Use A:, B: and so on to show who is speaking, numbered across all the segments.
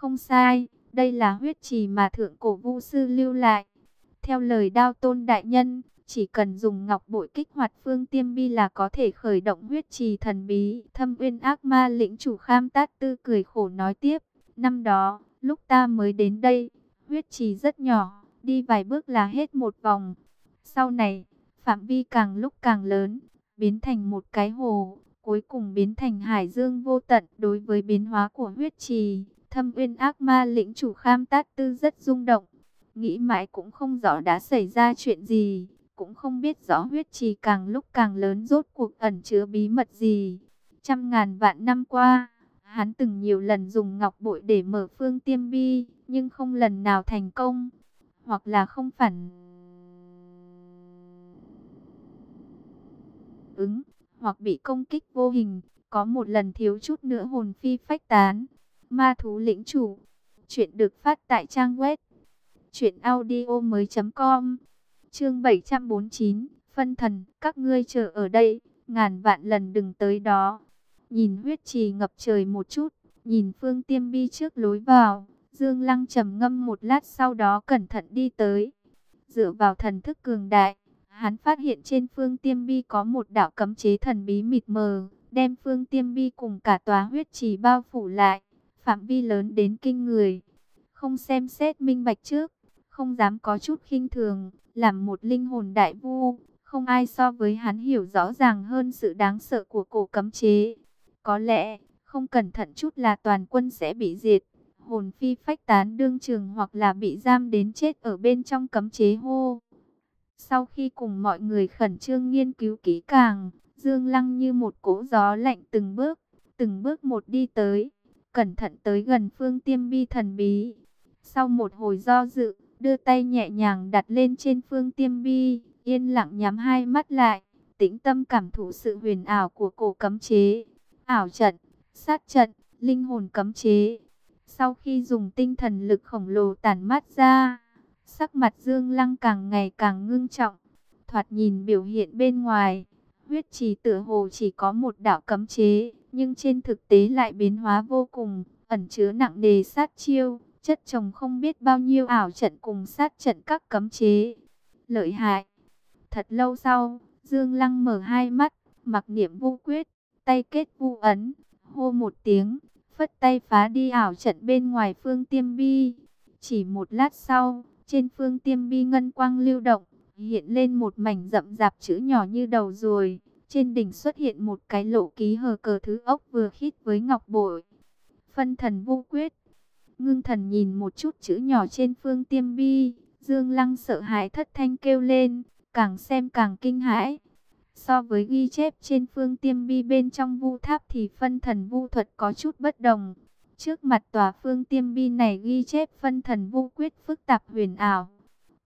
A: Không sai, đây là huyết trì mà thượng cổ vu sư lưu lại. Theo lời đao tôn đại nhân, chỉ cần dùng ngọc bội kích hoạt phương tiêm bi là có thể khởi động huyết trì thần bí. Thâm uyên ác ma lĩnh chủ kham tát tư cười khổ nói tiếp. Năm đó, lúc ta mới đến đây, huyết trì rất nhỏ, đi vài bước là hết một vòng. Sau này, phạm vi càng lúc càng lớn, biến thành một cái hồ, cuối cùng biến thành hải dương vô tận đối với biến hóa của huyết trì. Thâm uyên ác ma lĩnh chủ kham tát tư rất rung động, nghĩ mãi cũng không rõ đã xảy ra chuyện gì, cũng không biết rõ huyết trì càng lúc càng lớn rốt cuộc ẩn chứa bí mật gì. Trăm ngàn vạn năm qua, hắn từng nhiều lần dùng ngọc bội để mở phương tiêm bi, nhưng không lần nào thành công, hoặc là không phản ứng, hoặc bị công kích vô hình, có một lần thiếu chút nữa hồn phi phách tán. Ma thú lĩnh chủ, chuyện được phát tại trang web truyệnaudiomoi.com. Chương 749, phân thần, các ngươi chờ ở đây, ngàn vạn lần đừng tới đó. Nhìn huyết trì ngập trời một chút, nhìn Phương Tiêm Bi trước lối vào, Dương Lăng trầm ngâm một lát sau đó cẩn thận đi tới. Dựa vào thần thức cường đại, hắn phát hiện trên Phương Tiêm Bi có một đạo cấm chế thần bí mịt mờ, đem Phương Tiêm Bi cùng cả tòa huyết trì bao phủ lại, phạm vi lớn đến kinh người. Không xem xét minh bạch trước, không dám có chút khinh thường, làm một linh hồn đại vu, không ai so với hắn hiểu rõ ràng hơn sự đáng sợ của cổ cấm chế. Có lẽ, không cẩn thận chút là toàn quân sẽ bị diệt, hồn phi phách tán đương trường hoặc là bị giam đến chết ở bên trong cấm chế hô. Sau khi cùng mọi người khẩn trương nghiên cứu kỹ càng, Dương Lăng như một cỗ gió lạnh từng bước, từng bước một đi tới, cẩn thận tới gần phương tiêm bi thần bí. Sau một hồi do dự, đưa tay nhẹ nhàng đặt lên trên phương tiêm bi, yên lặng nhắm hai mắt lại, tĩnh tâm cảm thụ sự huyền ảo của cổ cấm chế, ảo trận, sát trận, linh hồn cấm chế. Sau khi dùng tinh thần lực khổng lồ tản mắt ra, sắc mặt Dương Lăng càng ngày càng ngưng trọng, thoạt nhìn biểu hiện bên ngoài, huyết trì tựa hồ chỉ có một đạo cấm chế, nhưng trên thực tế lại biến hóa vô cùng, ẩn chứa nặng nề sát chiêu chất chồng không biết bao nhiêu ảo trận cùng sát trận các cấm chế. Lợi hại. Thật lâu sau, Dương Lăng mở hai mắt, mặc niệm vô quyết, tay kết vu ấn, hô một tiếng, phất tay phá đi ảo trận bên ngoài phương tiêm bi. Chỉ một lát sau, trên phương tiêm bi ngân quang lưu động, hiện lên một mảnh rậm rạp chữ nhỏ như đầu ruồi. Trên đỉnh xuất hiện một cái lộ ký hờ cờ thứ ốc vừa khít với ngọc bội. Phân thần vô quyết. Ngưng thần nhìn một chút chữ nhỏ trên phương tiêm bi, Dương Lăng sợ hãi thất thanh kêu lên, càng xem càng kinh hãi. So với ghi chép trên phương tiêm bi bên trong vu tháp thì phân thần vu thuật có chút bất đồng. Trước mặt tòa phương tiêm bi này ghi chép phân thần vu quyết phức tạp huyền ảo.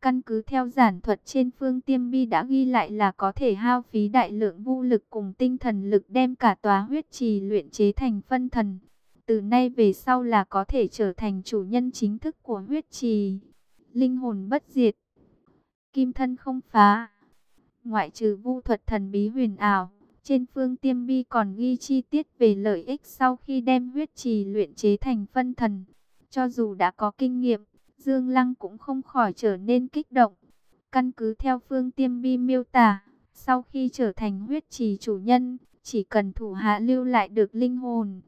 A: Căn cứ theo giản thuật trên phương tiêm bi đã ghi lại là có thể hao phí đại lượng vu lực cùng tinh thần lực đem cả tòa huyết trì luyện chế thành phân thần từ nay về sau là có thể trở thành chủ nhân chính thức của huyết trì. Linh hồn bất diệt, kim thân không phá. Ngoại trừ vu thuật thần bí huyền ảo, trên phương tiêm bi còn ghi chi tiết về lợi ích sau khi đem huyết trì luyện chế thành phân thần. Cho dù đã có kinh nghiệm, Dương Lăng cũng không khỏi trở nên kích động. Căn cứ theo phương tiêm bi miêu tả, sau khi trở thành huyết trì chủ nhân, chỉ cần thủ hạ lưu lại được linh hồn,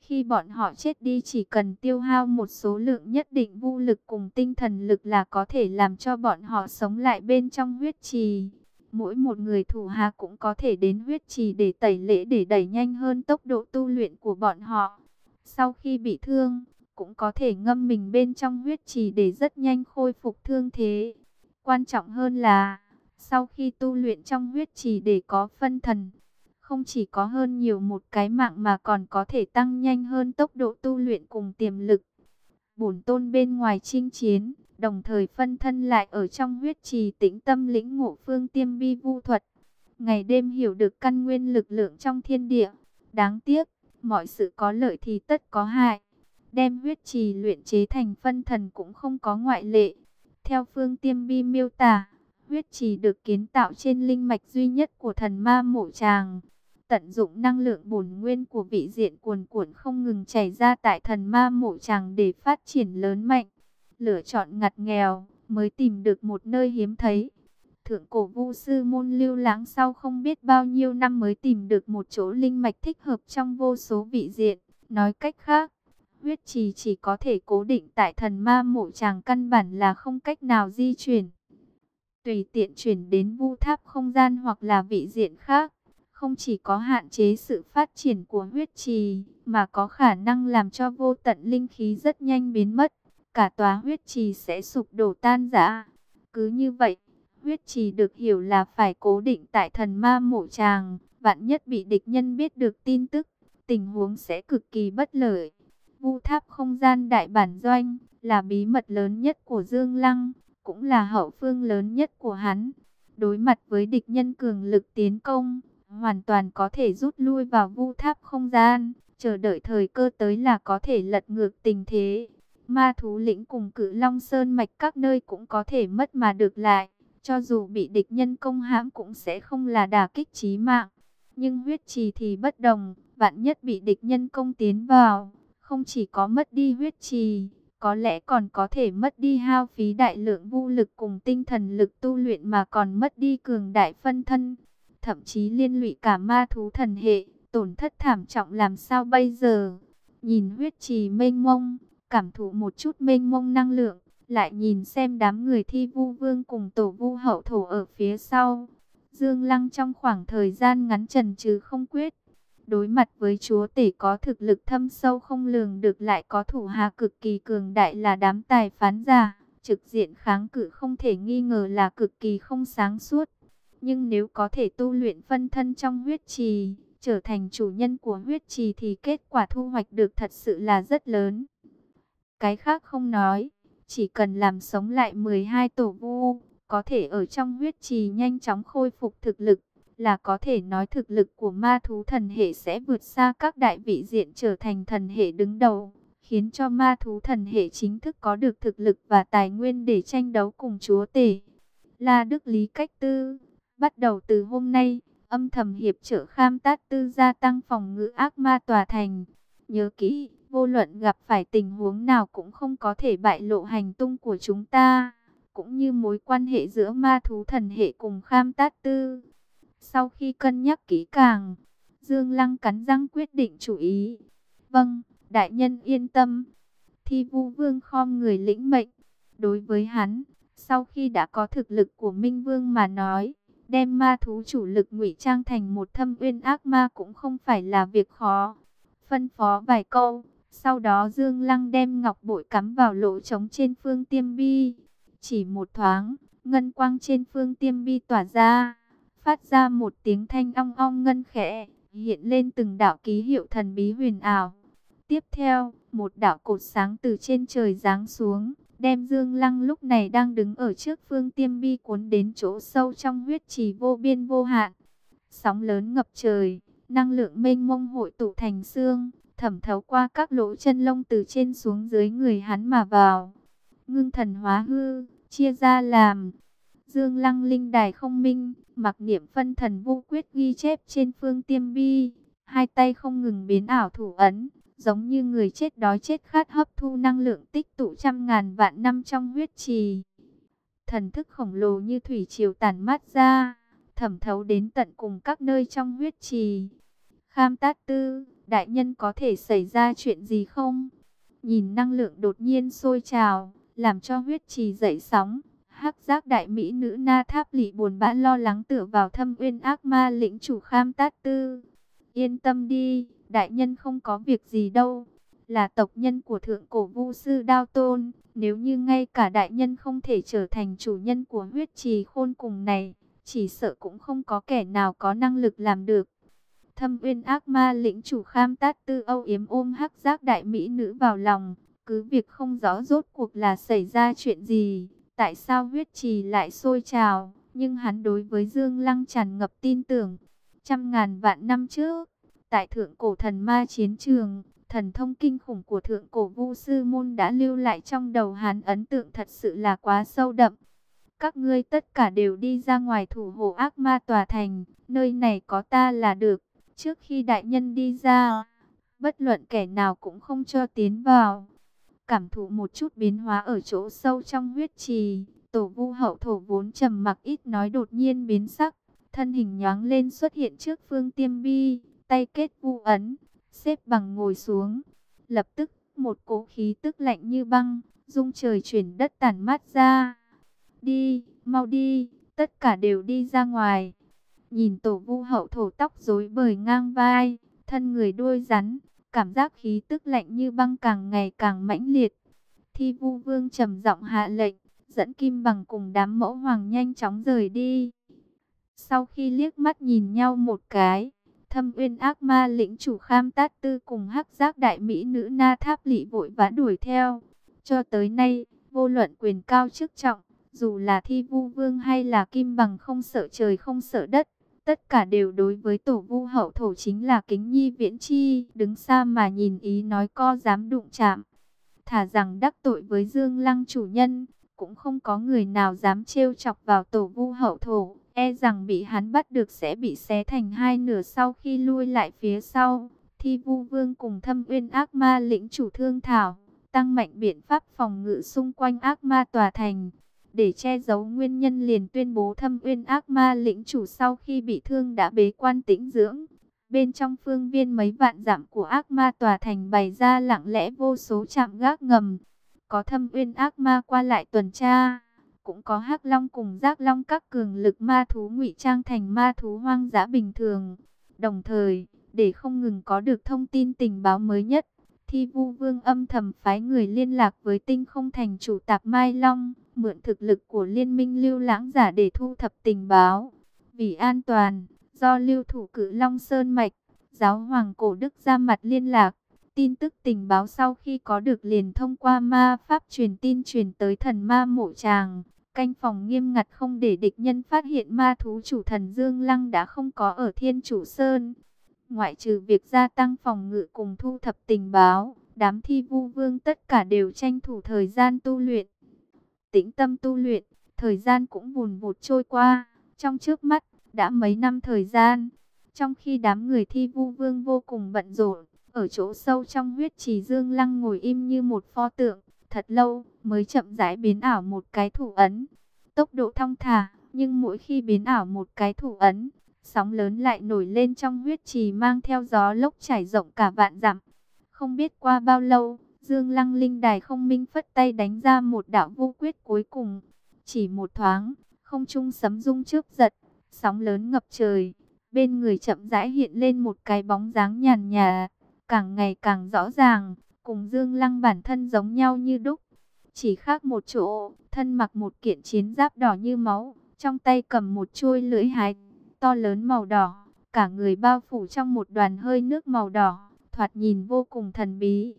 A: khi bọn họ chết đi chỉ cần tiêu hao một số lượng nhất định vô lực cùng tinh thần lực là có thể làm cho bọn họ sống lại bên trong huyết trì. Mỗi một người thủ hạ cũng có thể đến huyết trì để tẩy lễ để đẩy nhanh hơn tốc độ tu luyện của bọn họ. Sau khi bị thương, cũng có thể ngâm mình bên trong huyết trì để rất nhanh khôi phục thương thế. Quan trọng hơn là, sau khi tu luyện trong huyết trì để có phân thần, không chỉ có hơn nhiều một cái mạng mà còn có thể tăng nhanh hơn tốc độ tu luyện cùng tiềm lực. Bổn tôn bên ngoài chinh chiến, đồng thời phân thân lại ở trong huyết trì tĩnh tâm lĩnh ngộ phương tiêm bi vu thuật. Ngày đêm hiểu được căn nguyên lực lượng trong thiên địa. Đáng tiếc, mọi sự có lợi thì tất có hại. Đem huyết trì luyện chế thành phân thần cũng không có ngoại lệ. Theo phương tiêm bi miêu tả, huyết trì được kiến tạo trên linh mạch duy nhất của thần ma mộ tràng tận dụng năng lượng bổn nguyên của vị diện cuồn cuộn không ngừng chảy ra tại thần ma mộ tràng để phát triển lớn mạnh. Lựa chọn ngặt nghèo, mới tìm được một nơi hiếm thấy. Thượng cổ vu sư môn lưu lãng sau không biết bao nhiêu năm mới tìm được một chỗ linh mạch thích hợp trong vô số vị diện. Nói cách khác, huyết trì chỉ có thể cố định tại thần ma mộ tràng căn bản là không cách nào di chuyển. Tùy tiện chuyển đến vu tháp không gian hoặc là vị diện khác, không chỉ có hạn chế sự phát triển của huyết trì, mà có khả năng làm cho vô tận linh khí rất nhanh biến mất. Cả tòa huyết trì sẽ sụp đổ tan rã. Cứ như vậy, huyết trì được hiểu là phải cố định tại thần ma mộ tràng, vạn nhất bị địch nhân biết được tin tức, tình huống sẽ cực kỳ bất lợi. Vu tháp không gian đại bản doanh là bí mật lớn nhất của Dương Lăng, cũng là hậu phương lớn nhất của hắn. Đối mặt với địch nhân cường lực tiến công, hoàn toàn có thể rút lui vào vu tháp không gian, chờ đợi thời cơ tới là có thể lật ngược tình thế. Ma thú lĩnh cùng cử long sơn mạch các nơi cũng có thể mất mà được lại, cho dù bị địch nhân công hãm cũng sẽ không là đả kích chí mạng. Nhưng huyết trì thì bất đồng, vạn nhất bị địch nhân công tiến vào, không chỉ có mất đi huyết trì, có lẽ còn có thể mất đi hao phí đại lượng vũ lực cùng tinh thần lực tu luyện mà còn mất đi cường đại phân thân, thậm chí liên lụy cả ma thú thần hệ, tổn thất thảm trọng làm sao bây giờ? Nhìn huyết trì mênh mông, cảm thụ một chút mênh mông năng lượng, lại nhìn xem đám người thi vu vương cùng tổ vu hậu thổ ở phía sau. Dương Lăng trong khoảng thời gian ngắn trần trừ không quyết, Đối mặt với chúa tể có thực lực thâm sâu không lường được lại có thủ hạ cực kỳ cường đại là đám tài phán giả, trực diện kháng cự không thể nghi ngờ là cực kỳ không sáng suốt. Nhưng nếu có thể tu luyện phân thân trong huyết trì, trở thành chủ nhân của huyết trì thì kết quả thu hoạch được thật sự là rất lớn. Cái khác không nói, chỉ cần làm sống lại 12 tổ vu, có thể ở trong huyết trì nhanh chóng khôi phục thực lực, là có thể nói thực lực của ma thú thần hệ sẽ vượt xa các đại vị diện trở thành thần hệ đứng đầu, khiến cho ma thú thần hệ chính thức có được thực lực và tài nguyên để tranh đấu cùng chúa tể. La Đức Lý Cách Tư, bắt đầu từ hôm nay, âm thầm hiệp trợ kham tát tư gia tăng phòng ngự ác ma tòa thành. Nhớ kỹ, vô luận gặp phải tình huống nào cũng không có thể bại lộ hành tung của chúng ta, cũng như mối quan hệ giữa ma thú thần hệ cùng kham tát tư. Sau khi cân nhắc kỹ càng, Dương Lăng cắn răng quyết định chủ ý. Vâng, đại nhân yên tâm. Thi vu vương khom người lĩnh mệnh. Đối với hắn, sau khi đã có thực lực của Minh Vương mà nói, đem ma thú chủ lực ngụy trang thành một thâm uyên ác ma cũng không phải là việc khó. Phân phó vài câu, sau đó Dương Lăng đem ngọc bội cắm vào lỗ trống trên phương tiêm bi. Chỉ một thoáng, ngân quang trên phương tiêm bi tỏa ra phát ra một tiếng thanh ong ong ngân khẽ, hiện lên từng đạo ký hiệu thần bí huyền ảo. Tiếp theo, một đạo cột sáng từ trên trời giáng xuống, đem Dương Lăng lúc này đang đứng ở trước phương tiêm bi cuốn đến chỗ sâu trong huyết trì vô biên vô hạn. Sóng lớn ngập trời, năng lượng mênh mông hội tụ thành xương, thẩm thấu qua các lỗ chân lông từ trên xuống dưới người hắn mà vào. Ngưng thần hóa hư, chia ra làm Dương Lăng linh đài không minh, mặc niệm phân thần vô quyết ghi chép trên phương tiêm bi, hai tay không ngừng biến ảo thủ ấn, giống như người chết đói chết khát hấp thu năng lượng tích tụ trăm ngàn vạn năm trong huyết trì. Thần thức khổng lồ như thủy triều tản mát ra, thẩm thấu đến tận cùng các nơi trong huyết trì. Kham Tát Tư, đại nhân có thể xảy ra chuyện gì không? Nhìn năng lượng đột nhiên sôi trào, làm cho huyết trì dậy sóng, hắc giác đại mỹ nữ na tháp lị buồn bã lo lắng tựa vào thâm uyên ác ma lĩnh chủ kham tát tư. Yên tâm đi, đại nhân không có việc gì đâu. Là tộc nhân của thượng cổ vu sư Đao Tôn. Nếu như ngay cả đại nhân không thể trở thành chủ nhân của huyết trì khôn cùng này, chỉ sợ cũng không có kẻ nào có năng lực làm được. Thâm uyên ác ma lĩnh chủ kham tát tư âu yếm ôm hắc giác đại mỹ nữ vào lòng. Cứ việc không rõ rốt cuộc là xảy ra chuyện gì, Tại sao huyết trì lại sôi trào? Nhưng hắn đối với Dương Lăng tràn ngập tin tưởng. Trăm ngàn vạn năm trước, tại thượng cổ thần ma chiến trường, thần thông kinh khủng của thượng cổ vu sư môn đã lưu lại trong đầu hắn ấn tượng thật sự là quá sâu đậm. Các ngươi tất cả đều đi ra ngoài thủ hộ ác ma tòa thành, nơi này có ta là được. Trước khi đại nhân đi ra, bất luận kẻ nào cũng không cho tiến vào. Cảm thụ một chút biến hóa ở chỗ sâu trong huyết trì, tổ vu hậu thổ vốn trầm mặc ít nói đột nhiên biến sắc, thân hình nhoáng lên xuất hiện trước phương tiêm bi, tay kết vu ấn, xếp bằng ngồi xuống. Lập tức, một cỗ khí tức lạnh như băng, dung trời chuyển đất tản mát ra. Đi, mau đi, tất cả đều đi ra ngoài. Nhìn tổ vu hậu thổ tóc rối bời ngang vai, thân người đuôi rắn, cảm giác khí tức lạnh như băng càng ngày càng mãnh liệt. Thi vu vương trầm giọng hạ lệnh, dẫn kim bằng cùng đám mẫu hoàng nhanh chóng rời đi. Sau khi liếc mắt nhìn nhau một cái, thâm uyên ác ma lĩnh chủ kham tát tư cùng hắc giác đại mỹ nữ na tháp lị vội vã đuổi theo. Cho tới nay, vô luận quyền cao chức trọng, dù là thi vu vương hay là kim bằng không sợ trời không sợ đất, tất cả đều đối với tổ vu hậu thổ chính là kính nhi viễn chi, đứng xa mà nhìn ý nói co dám đụng chạm. Thả rằng đắc tội với Dương Lăng chủ nhân, cũng không có người nào dám trêu chọc vào tổ vu hậu thổ, e rằng bị hắn bắt được sẽ bị xé thành hai nửa sau khi lui lại phía sau. Thi vu vương cùng thâm uyên ác ma lĩnh chủ thương thảo, tăng mạnh biện pháp phòng ngự xung quanh ác ma tòa thành. Để che giấu nguyên nhân liền tuyên bố thâm uyên ác ma lĩnh chủ sau khi bị thương đã bế quan tĩnh dưỡng. Bên trong phương viên mấy vạn dặm của ác ma tòa thành bày ra lặng lẽ vô số chạm gác ngầm. Có thâm uyên ác ma qua lại tuần tra. Cũng có hắc long cùng giác long các cường lực ma thú ngụy trang thành ma thú hoang dã bình thường. Đồng thời, để không ngừng có được thông tin tình báo mới nhất, Thi Vu Vương âm thầm phái người liên lạc với tinh không thành chủ tạp Mai Long, mượn thực lực của liên minh lưu lãng giả để thu thập tình báo. Vì an toàn, do lưu thủ cử Long Sơn Mạch, giáo hoàng cổ đức ra mặt liên lạc. Tin tức tình báo sau khi có được liền thông qua ma pháp truyền tin truyền tới thần ma mộ tràng. Canh phòng nghiêm ngặt không để địch nhân phát hiện ma thú chủ thần Dương Lăng đã không có ở Thiên Chủ Sơn. Ngoại trừ việc gia tăng phòng ngự cùng thu thập tình báo, đám thi vu vương tất cả đều tranh thủ thời gian tu luyện. Tĩnh tâm tu luyện, thời gian cũng vùn vụt trôi qua, trong trước mắt, đã mấy năm thời gian. Trong khi đám người thi vu vương vô cùng bận rộn, ở chỗ sâu trong huyết trì dương lăng ngồi im như một pho tượng, thật lâu mới chậm rãi biến ảo một cái thủ ấn. Tốc độ thong thả, nhưng mỗi khi biến ảo một cái thủ ấn, Sóng lớn lại nổi lên trong huyết trì mang theo gió lốc trải rộng cả vạn dặm. Không biết qua bao lâu, Dương Lăng Linh Đài không minh phất tay đánh ra một đạo vô quyết cuối cùng. Chỉ một thoáng, không trung sấm rung trước giật, sóng lớn ngập trời. Bên người chậm rãi hiện lên một cái bóng dáng nhàn nhà, càng ngày càng rõ ràng, cùng Dương Lăng bản thân giống nhau như đúc. Chỉ khác một chỗ, thân mặc một kiện chiến giáp đỏ như máu, trong tay cầm một chuôi lưỡi hái to lớn màu đỏ, cả người bao phủ trong một đoàn hơi nước màu đỏ, thoạt nhìn vô cùng thần bí.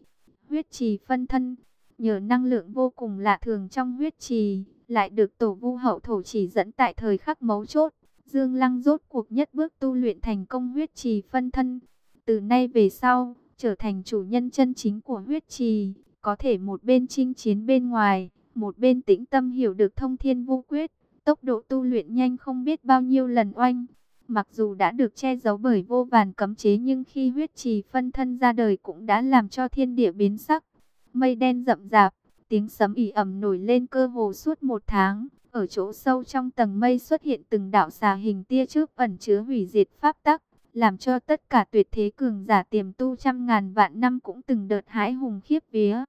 A: Huyết trì phân thân, nhờ năng lượng vô cùng lạ thường trong huyết trì, lại được tổ vu hậu thổ chỉ dẫn tại thời khắc mấu chốt. Dương Lăng rốt cuộc nhất bước tu luyện thành công huyết trì phân thân. Từ nay về sau, trở thành chủ nhân chân chính của huyết trì, có thể một bên chinh chiến bên ngoài, một bên tĩnh tâm hiểu được thông thiên vô quyết. Tốc độ tu luyện nhanh không biết bao nhiêu lần oanh. Mặc dù đã được che giấu bởi vô vàn cấm chế nhưng khi huyết trì phân thân ra đời cũng đã làm cho thiên địa biến sắc. Mây đen rậm rạp, tiếng sấm ỉ ẩm nổi lên cơ hồ suốt một tháng. Ở chỗ sâu trong tầng mây xuất hiện từng đạo xà hình tia trước ẩn chứa hủy diệt pháp tắc, làm cho tất cả tuyệt thế cường giả tiềm tu trăm ngàn vạn năm cũng từng đợt hãi hùng khiếp vía.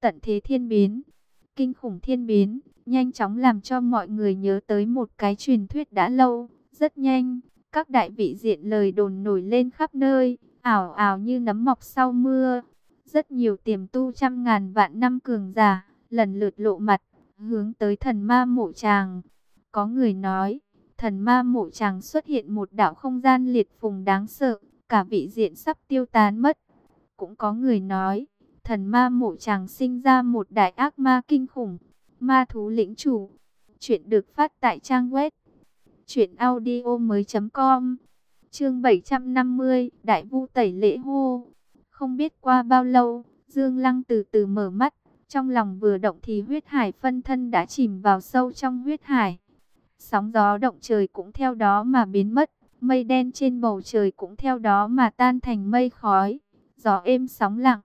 A: Tận thế thiên biến, kinh khủng thiên biến, nhanh chóng làm cho mọi người nhớ tới một cái truyền thuyết đã lâu. Rất nhanh, các đại vị diện lời đồn nổi lên khắp nơi, ảo ảo như nấm mọc sau mưa. Rất nhiều tiềm tu trăm ngàn vạn năm cường giả, lần lượt lộ mặt, hướng tới thần ma mộ tràng. Có người nói, thần ma mộ tràng xuất hiện một đạo không gian liệt phùng đáng sợ, cả vị diện sắp tiêu tán mất. Cũng có người nói, thần ma mộ tràng sinh ra một đại ác ma kinh khủng, Ma thú lĩnh chủ. Chuyện được phát tại trang web truyệnaudiomoi.com. Chương 750, Đại Vu tẩy lễ hô. Không biết qua bao lâu, Dương Lăng từ từ mở mắt, trong lòng vừa động thì huyết hải phân thân đã chìm vào sâu trong huyết hải. Sóng gió động trời cũng theo đó mà biến mất, mây đen trên bầu trời cũng theo đó mà tan thành mây khói, gió êm sóng lặng.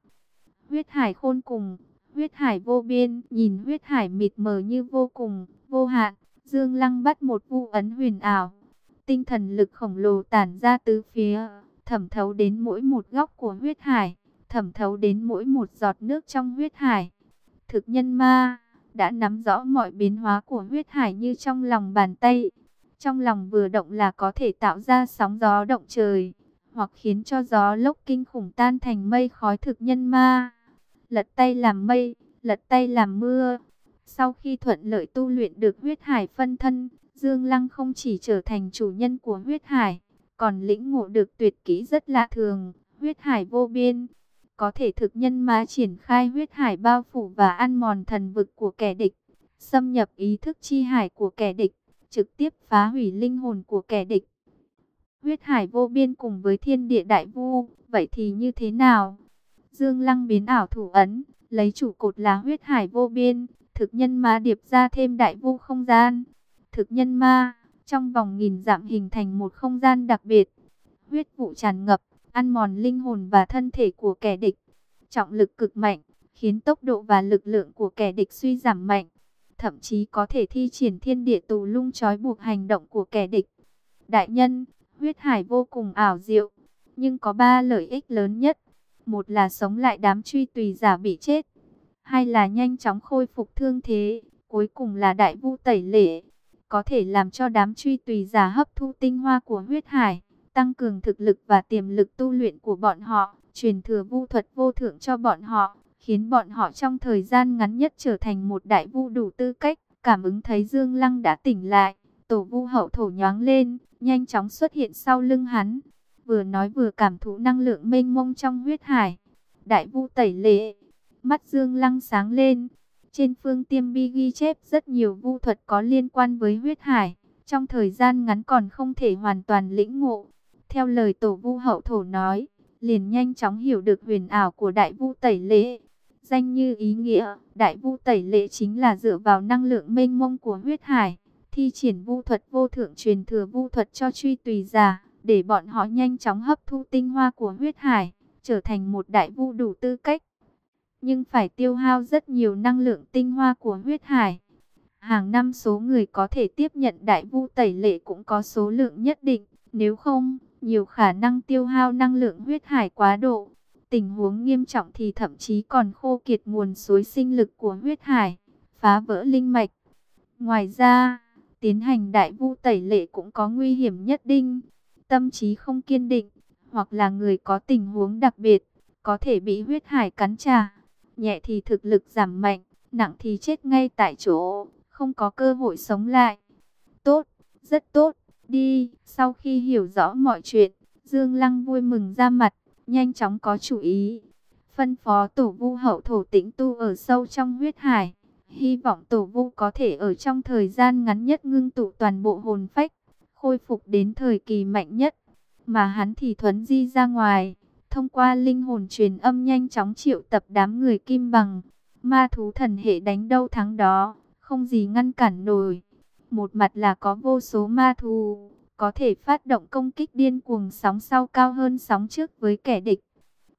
A: Huyết hải khôn cùng, huyết hải vô biên, nhìn huyết hải mịt mờ như vô cùng, vô hạn, Dương Lăng bắt một vu ấn huyền ảo. Tinh thần lực khổng lồ tản ra tứ phía, thẩm thấu đến mỗi một góc của huyết hải, thẩm thấu đến mỗi một giọt nước trong huyết hải. Thực nhân ma đã nắm rõ mọi biến hóa của huyết hải như trong lòng bàn tay. Trong lòng vừa động là có thể tạo ra sóng gió động trời, hoặc khiến cho gió lốc kinh khủng tan thành mây khói thực nhân ma. Lật tay làm mây, lật tay làm mưa. Sau khi thuận lợi tu luyện được huyết hải phân thân, Dương Lăng không chỉ trở thành chủ nhân của huyết hải, còn lĩnh ngộ được tuyệt kỹ rất lạ thường, huyết hải vô biên. Có thể thực nhân ma triển khai huyết hải bao phủ và ăn mòn thần vực của kẻ địch, xâm nhập ý thức chi hải của kẻ địch, trực tiếp phá hủy linh hồn của kẻ địch. Huyết hải vô biên cùng với thiên địa đại vu, vậy thì như thế nào? Dương Lăng biến ảo thủ ấn, lấy chủ cột là huyết hải vô biên, thực nhân ma điệp ra thêm đại vu không gian. Thực nhân ma, trong vòng nghìn dặm hình thành một không gian đặc biệt. Huyết vụ tràn ngập, ăn mòn linh hồn và thân thể của kẻ địch. Trọng lực cực mạnh, khiến tốc độ và lực lượng của kẻ địch suy giảm mạnh. Thậm chí có thể thi triển thiên địa tù lung trói buộc hành động của kẻ địch. Đại nhân, huyết hải vô cùng ảo diệu, nhưng có ba lợi ích lớn nhất. Một là sống lại đám truy tùy giả bị chết. Hai là nhanh chóng khôi phục thương thế. Cuối cùng là đại vu tẩy lệ. Có thể làm cho đám truy tùy giả hấp thu tinh hoa của huyết hải. Tăng cường thực lực và tiềm lực tu luyện của bọn họ. Truyền thừa vu thuật vô thượng cho bọn họ. Khiến bọn họ trong thời gian ngắn nhất trở thành một đại vu đủ tư cách. Cảm ứng thấy Dương Lăng đã tỉnh lại. Tổ vu hậu thổ nhoáng lên. Nhanh chóng xuất hiện sau lưng hắn vừa nói vừa cảm thụ năng lượng mênh mông trong huyết hải. Đại vu tẩy lệ, mắt Dương Lăng sáng lên. Trên phương tiêm bi ghi chép rất nhiều vu thuật có liên quan với huyết hải. Trong thời gian ngắn còn không thể hoàn toàn lĩnh ngộ. Theo lời tổ vu hậu thổ nói, liền nhanh chóng hiểu được huyền ảo của đại vu tẩy lễ Danh như ý nghĩa, đại vu tẩy lễ chính là dựa vào năng lượng mênh mông của huyết hải. Thi triển vu thuật vô thượng truyền thừa vu thuật cho truy tùy giả để bọn họ nhanh chóng hấp thu tinh hoa của huyết hải, trở thành một đại vu đủ tư cách. Nhưng phải tiêu hao rất nhiều năng lượng tinh hoa của huyết hải. Hàng năm số người có thể tiếp nhận đại vu tẩy lệ cũng có số lượng nhất định, nếu không, nhiều khả năng tiêu hao năng lượng huyết hải quá độ. Tình huống nghiêm trọng thì thậm chí còn khô kiệt nguồn suối sinh lực của huyết hải, phá vỡ linh mạch. Ngoài ra, tiến hành đại vu tẩy lệ cũng có nguy hiểm nhất định tâm trí không kiên định, hoặc là người có tình huống đặc biệt, có thể bị huyết hải cắn trả. Nhẹ thì thực lực giảm mạnh, nặng thì chết ngay tại chỗ, không có cơ hội sống lại. Tốt, rất tốt, đi. Sau khi hiểu rõ mọi chuyện, Dương Lăng vui mừng ra mặt, nhanh chóng có chủ ý. Phân phó tổ vu hậu thổ tĩnh tu ở sâu trong huyết hải. Hy vọng tổ vu có thể ở trong thời gian ngắn nhất ngưng tụ toàn bộ hồn phách khôi phục đến thời kỳ mạnh nhất, mà hắn thì thuấn di ra ngoài, thông qua linh hồn truyền âm nhanh chóng triệu tập đám người kim bằng, ma thú thần hệ đánh đâu thắng đó, không gì ngăn cản nổi. Một mặt là có vô số ma thú, có thể phát động công kích điên cuồng sóng sau cao hơn sóng trước với kẻ địch.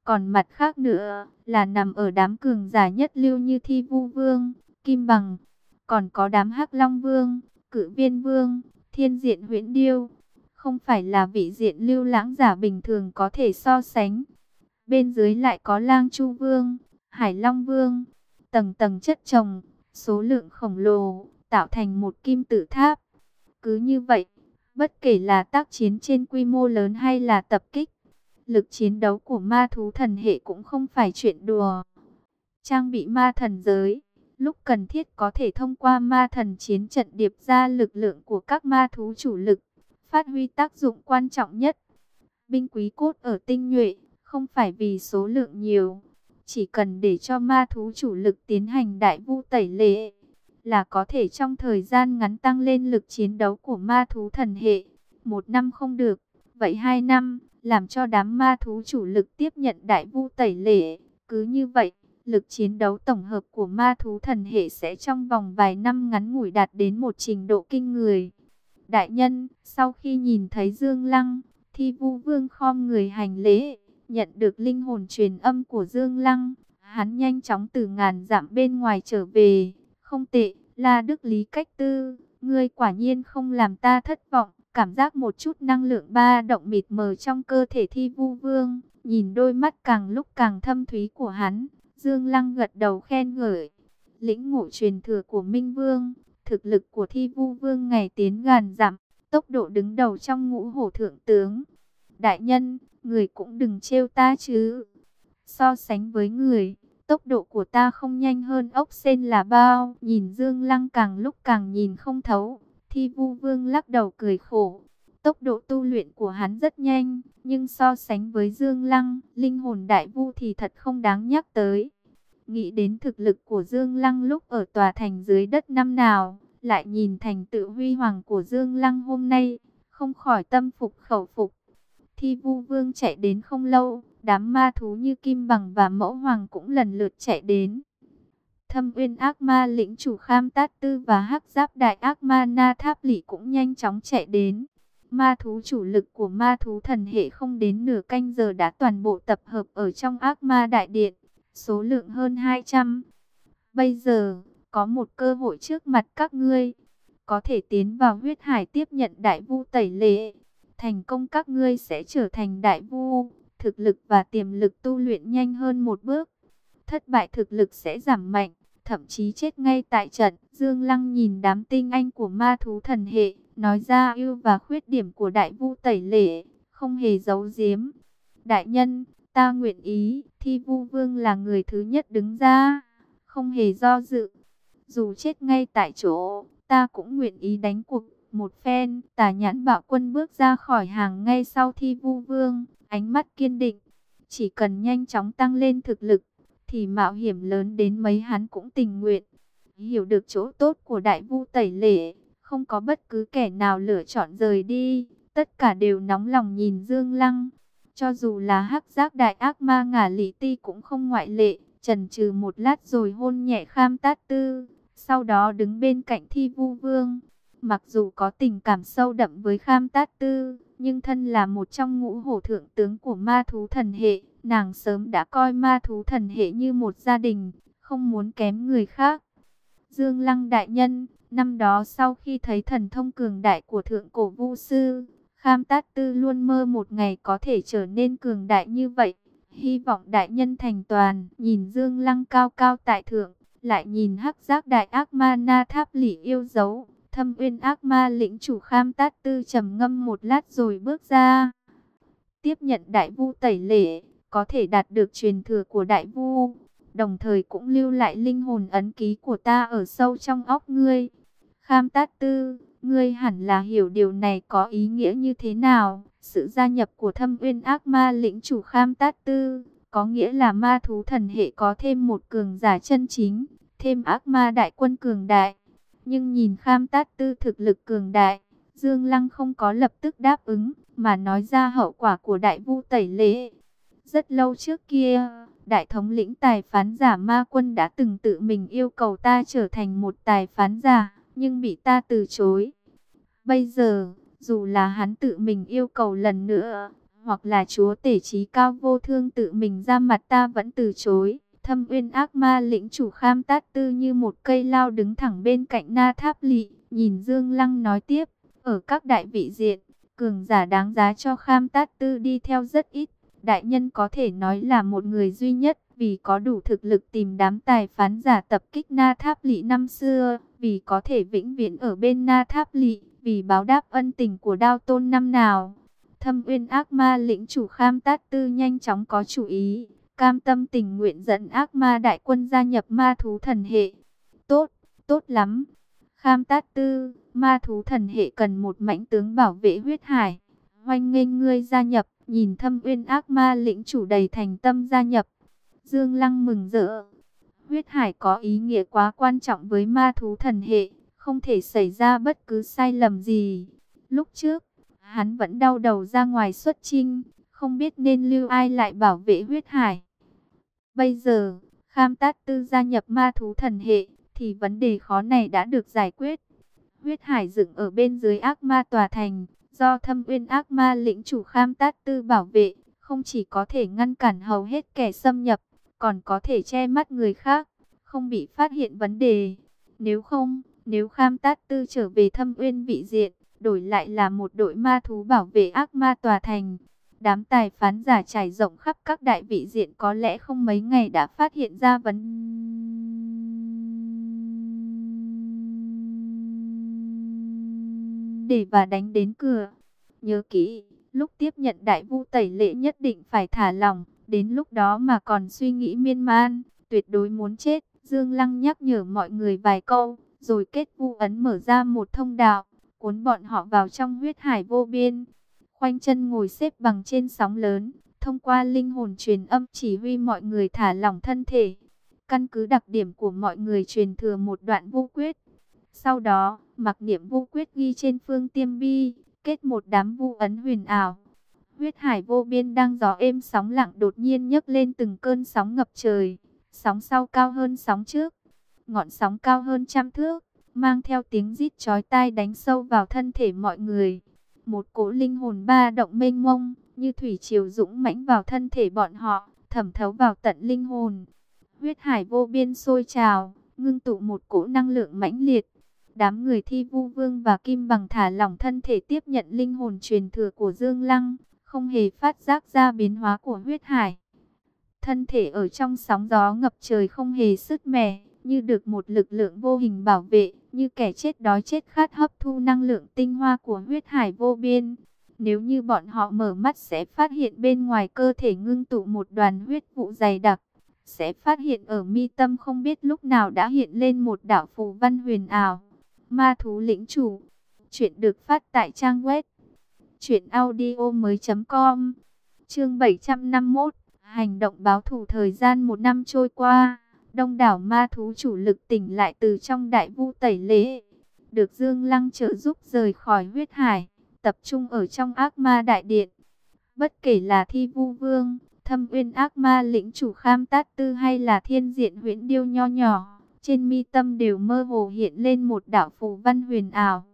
A: Còn mặt khác nữa là nằm ở đám cường giả nhất lưu như Thi Vu Vương, Kim Bằng, còn có đám Hắc Long Vương, Cự Viên Vương, thiên diện huyễn điêu, không phải là vị diện lưu lãng giả bình thường có thể so sánh. Bên dưới lại có lang chu vương, hải long vương, tầng tầng chất chồng, số lượng khổng lồ, tạo thành một kim tự tháp. Cứ như vậy, bất kể là tác chiến trên quy mô lớn hay là tập kích, lực chiến đấu của ma thú thần hệ cũng không phải chuyện đùa. Trang bị ma thần giới Lúc cần thiết có thể thông qua ma thần chiến trận điệp ra lực lượng của các ma thú chủ lực, phát huy tác dụng quan trọng nhất. Binh quý cốt ở tinh nhuệ, không phải vì số lượng nhiều, chỉ cần để cho ma thú chủ lực tiến hành đại vu tẩy lệ, là có thể trong thời gian ngắn tăng lên lực chiến đấu của ma thú thần hệ. Một năm không được, vậy hai năm, làm cho đám ma thú chủ lực tiếp nhận đại vu tẩy lệ. Cứ như vậy, lực chiến đấu tổng hợp của ma thú thần hệ sẽ trong vòng vài năm ngắn ngủi đạt đến một trình độ kinh người. Đại nhân, sau khi nhìn thấy Dương Lăng, Thi Vu Vương khom người hành lễ, nhận được linh hồn truyền âm của Dương Lăng. Hắn nhanh chóng từ ngàn dặm bên ngoài trở về. Không tệ, là Đức Lý Cách Tư, ngươi quả nhiên không làm ta thất vọng. Cảm giác một chút năng lượng ba động mịt mờ trong cơ thể Thi Vu Vương, nhìn đôi mắt càng lúc càng thâm thúy của hắn. Dương Lăng gật đầu khen ngợi. Lĩnh ngộ truyền thừa của Minh Vương, thực lực của Thi Vu Vương ngày tiến ngàn dặm, tốc độ đứng đầu trong ngũ hổ thượng tướng. Đại nhân, người cũng đừng trêu ta chứ. So sánh với người, tốc độ của ta không nhanh hơn ốc sen là bao. Nhìn Dương Lăng càng lúc càng nhìn không thấu. Thi Vu Vương lắc đầu cười khổ. Tốc độ tu luyện của hắn rất nhanh, nhưng so sánh với Dương Lăng, linh hồn đại vu thì thật không đáng nhắc tới. Nghĩ đến thực lực của Dương Lăng lúc ở tòa thành dưới đất năm nào, lại nhìn thành tựu huy hoàng của Dương Lăng hôm nay, không khỏi tâm phục khẩu phục. Thi Vu Vương chạy đến không lâu, đám ma thú như Kim Bằng và Mẫu Hoàng cũng lần lượt chạy đến. Thâm Uyên Ác Ma lĩnh chủ Kham Tát Tư và Hắc Giáp Đại Ác Ma Na Tháp Lỷ cũng nhanh chóng chạy đến. Ma thú chủ lực của ma thú thần hệ không đến nửa canh giờ đã toàn bộ tập hợp ở trong Ác Ma Đại Điện, số lượng hơn 200. Bây giờ, có một cơ hội trước mặt các ngươi, có thể tiến vào huyết hải tiếp nhận đại vu tẩy lệ. Thành công các ngươi sẽ trở thành đại vu, thực lực và tiềm lực tu luyện nhanh hơn một bước. Thất bại thực lực sẽ giảm mạnh, thậm chí chết ngay tại trận. Dương Lăng nhìn đám tinh anh của ma thú thần hệ, nói ra ưu và khuyết điểm của đại vu tẩy lệ, không hề giấu giếm. Đại nhân, ta nguyện ý, thi vu vương là người thứ nhất đứng ra, không hề do dự. Dù chết ngay tại chỗ, ta cũng nguyện ý đánh cuộc một phen. Tà nhãn bạo quân bước ra khỏi hàng ngay sau thi vu vương, ánh mắt kiên định. Chỉ cần nhanh chóng tăng lên thực lực, thì mạo hiểm lớn đến mấy hắn cũng tình nguyện. Hiểu được chỗ tốt của đại vu tẩy lệ, không có bất cứ kẻ nào lựa chọn rời đi. Tất cả đều nóng lòng nhìn Dương Lăng. Cho dù là hắc giác đại ác ma ngả lý ti cũng không ngoại lệ. Trần trừ một lát rồi hôn nhẹ kham tát tư. Sau đó đứng bên cạnh thi vu vương. Mặc dù có tình cảm sâu đậm với kham tát tư. Nhưng thân là một trong ngũ hổ thượng tướng của ma thú thần hệ. Nàng sớm đã coi ma thú thần hệ như một gia đình. Không muốn kém người khác. Dương Lăng Đại Nhân, năm đó sau khi thấy thần thông cường đại của thượng cổ vu sư, Kham Tát Tư luôn mơ một ngày có thể trở nên cường đại như vậy. Hy vọng đại nhân thành toàn, nhìn Dương Lăng cao cao tại thượng, lại nhìn hắc giác đại ác ma na tháp lỉ yêu dấu. Thâm uyên ác ma lĩnh chủ Kham Tát Tư trầm ngâm một lát rồi bước ra. Tiếp nhận đại vu tẩy lễ, có thể đạt được truyền thừa của đại vu đồng thời cũng lưu lại linh hồn ấn ký của ta ở sâu trong óc ngươi. Kham Tát Tư, ngươi hẳn là hiểu điều này có ý nghĩa như thế nào. Sự gia nhập của thâm uyên ác ma lĩnh chủ Kham Tát Tư, có nghĩa là ma thú thần hệ có thêm một cường giả chân chính, thêm ác ma đại quân cường đại. Nhưng nhìn Kham Tát Tư thực lực cường đại, Dương Lăng không có lập tức đáp ứng, mà nói ra hậu quả của đại vu tẩy lễ. Rất lâu trước kia, đại thống lĩnh tài phán giả ma quân đã từng tự mình yêu cầu ta trở thành một tài phán giả, nhưng bị ta từ chối. Bây giờ, dù là hắn tự mình yêu cầu lần nữa, hoặc là chúa tể trí cao vô thương tự mình ra mặt ta vẫn từ chối. Thâm uyên ác ma lĩnh chủ kham tát tư như một cây lao đứng thẳng bên cạnh na tháp lị, nhìn Dương Lăng nói tiếp, ở các đại vị diện, cường giả đáng giá cho kham tát tư đi theo rất ít. Đại nhân có thể nói là một người duy nhất vì có đủ thực lực tìm đám tài phán giả tập kích Na Tháp Lị năm xưa, vì có thể vĩnh viễn ở bên Na Tháp Lị, vì báo đáp ân tình của Đao Tôn năm nào. Thâm Uyên Ác Ma lĩnh chủ Kham Tát Tư nhanh chóng có chủ ý, cam tâm tình nguyện dẫn Ác Ma đại quân gia nhập Ma thú thần hệ. Tốt, tốt lắm. Kham Tát Tư, Ma thú thần hệ cần một mãnh tướng bảo vệ huyết hải. Hoan nghênh ngươi gia nhập. Nhìn thâm uyên ác ma lĩnh chủ đầy thành tâm gia nhập. Dương Lăng mừng rỡ. Huyết hải có ý nghĩa quá quan trọng với ma thú thần hệ. Không thể xảy ra bất cứ sai lầm gì. Lúc trước, hắn vẫn đau đầu ra ngoài xuất chinh. Không biết nên lưu ai lại bảo vệ huyết hải. Bây giờ, Kham Tát Tư gia nhập ma thú thần hệ. Thì vấn đề khó này đã được giải quyết. Huyết hải dựng ở bên dưới ác ma tòa thành, do thâm uyên ác ma lĩnh chủ kham tát tư bảo vệ, không chỉ có thể ngăn cản hầu hết kẻ xâm nhập, còn có thể che mắt người khác, không bị phát hiện vấn đề. Nếu không, nếu kham tát tư trở về thâm uyên vị diện, đổi lại là một đội ma thú bảo vệ ác ma tòa thành. Đám tài phán giả trải rộng khắp các đại vị diện có lẽ không mấy ngày đã phát hiện ra vấn đề và đánh đến cửa. Nhớ kỹ, lúc tiếp nhận đại vu tẩy lễ nhất định phải thả lòng đến lúc đó mà còn suy nghĩ miên man, tuyệt đối muốn chết. Dương Lăng nhắc nhở mọi người vài câu, rồi kết vu ấn mở ra một thông đạo, cuốn bọn họ vào trong huyết hải vô biên. Khoanh chân ngồi xếp bằng trên sóng lớn, thông qua linh hồn truyền âm chỉ huy mọi người thả lỏng thân thể. Căn cứ đặc điểm của mọi người truyền thừa một đoạn vô quyết. Sau đó, mặc niệm vô quyết ghi trên phương tiêm bi, kết một đám vu ấn huyền ảo. Huyết hải vô biên đang gió êm sóng lặng đột nhiên nhấc lên từng cơn sóng ngập trời. Sóng sau cao hơn sóng trước, ngọn sóng cao hơn trăm thước, mang theo tiếng rít chói tai đánh sâu vào thân thể mọi người. Một cỗ linh hồn ba động mênh mông, như thủy triều dũng mãnh vào thân thể bọn họ, thẩm thấu vào tận linh hồn. Huyết hải vô biên sôi trào, ngưng tụ một cỗ năng lượng mãnh liệt. Đám người thi vu vương và kim bằng thả lỏng thân thể tiếp nhận linh hồn truyền thừa của Dương Lăng, không hề phát giác ra biến hóa của huyết hải. Thân thể ở trong sóng gió ngập trời không hề sức mẻ, như được một lực lượng vô hình bảo vệ, như kẻ chết đói chết khát hấp thu năng lượng tinh hoa của huyết hải vô biên. Nếu như bọn họ mở mắt sẽ phát hiện bên ngoài cơ thể ngưng tụ một đoàn huyết vụ dày đặc, sẽ phát hiện ở mi tâm không biết lúc nào đã hiện lên một đảo phù văn huyền ảo. Ma thú lĩnh chủ. Chuyện được phát tại trang web truyệnaudiomoi.com. Chương 751, hành động báo thù thời gian một năm trôi qua đông đảo ma thú chủ lực tỉnh lại từ trong đại vu tẩy lễ, được Dương Lăng trợ giúp rời khỏi huyết hải, tập trung ở trong ác ma đại điện. Bất kể là thi vu vương, thâm uyên ác ma lĩnh chủ kham tát tư hay là thiên diện huyễn điêu nho nhỏ, trên mi tâm đều mơ hồ hiện lên một đạo phù văn huyền ảo.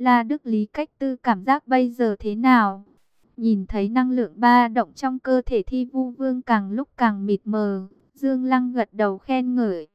A: La Đức Lý cách tư cảm giác bây giờ thế nào? Nhìn thấy năng lượng ba động trong cơ thể thi vu vương càng lúc càng mịt mờ, Dương Lăng gật đầu khen ngợi.